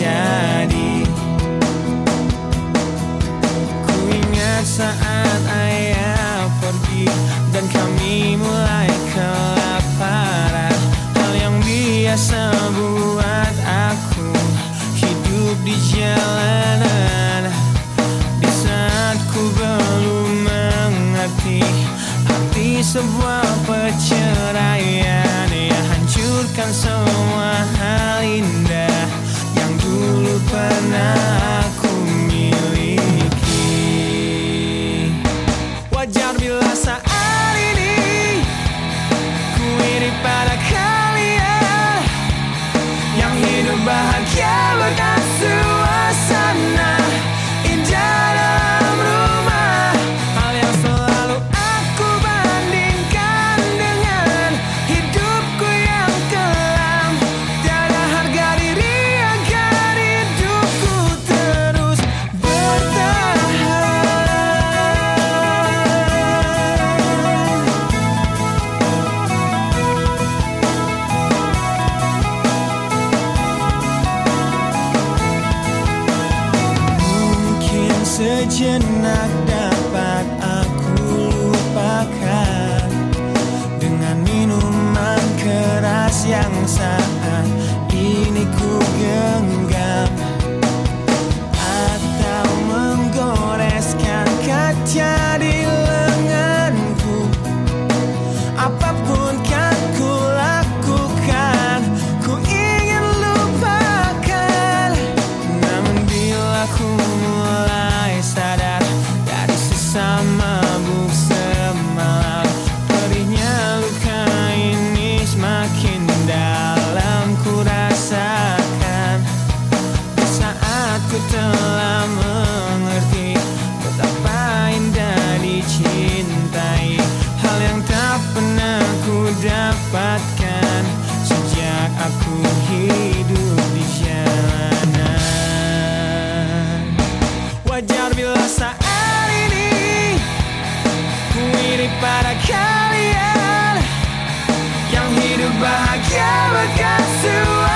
terjadi. Ku ingat saat ayah pergi Dan kami mulai kelaparan. Hal yang biasa buat aku Hidup di jalanan. Di saat ku belum mengerti Arti sebuah perceraian Yang hancurkan semua hal pada kalian. Yang hidup bahagia dengan vision I dapatkan Sejak aku hidup di jalanan. Wajar bila saat ini Ku iri pada kalian Yang hidup bahagia bekas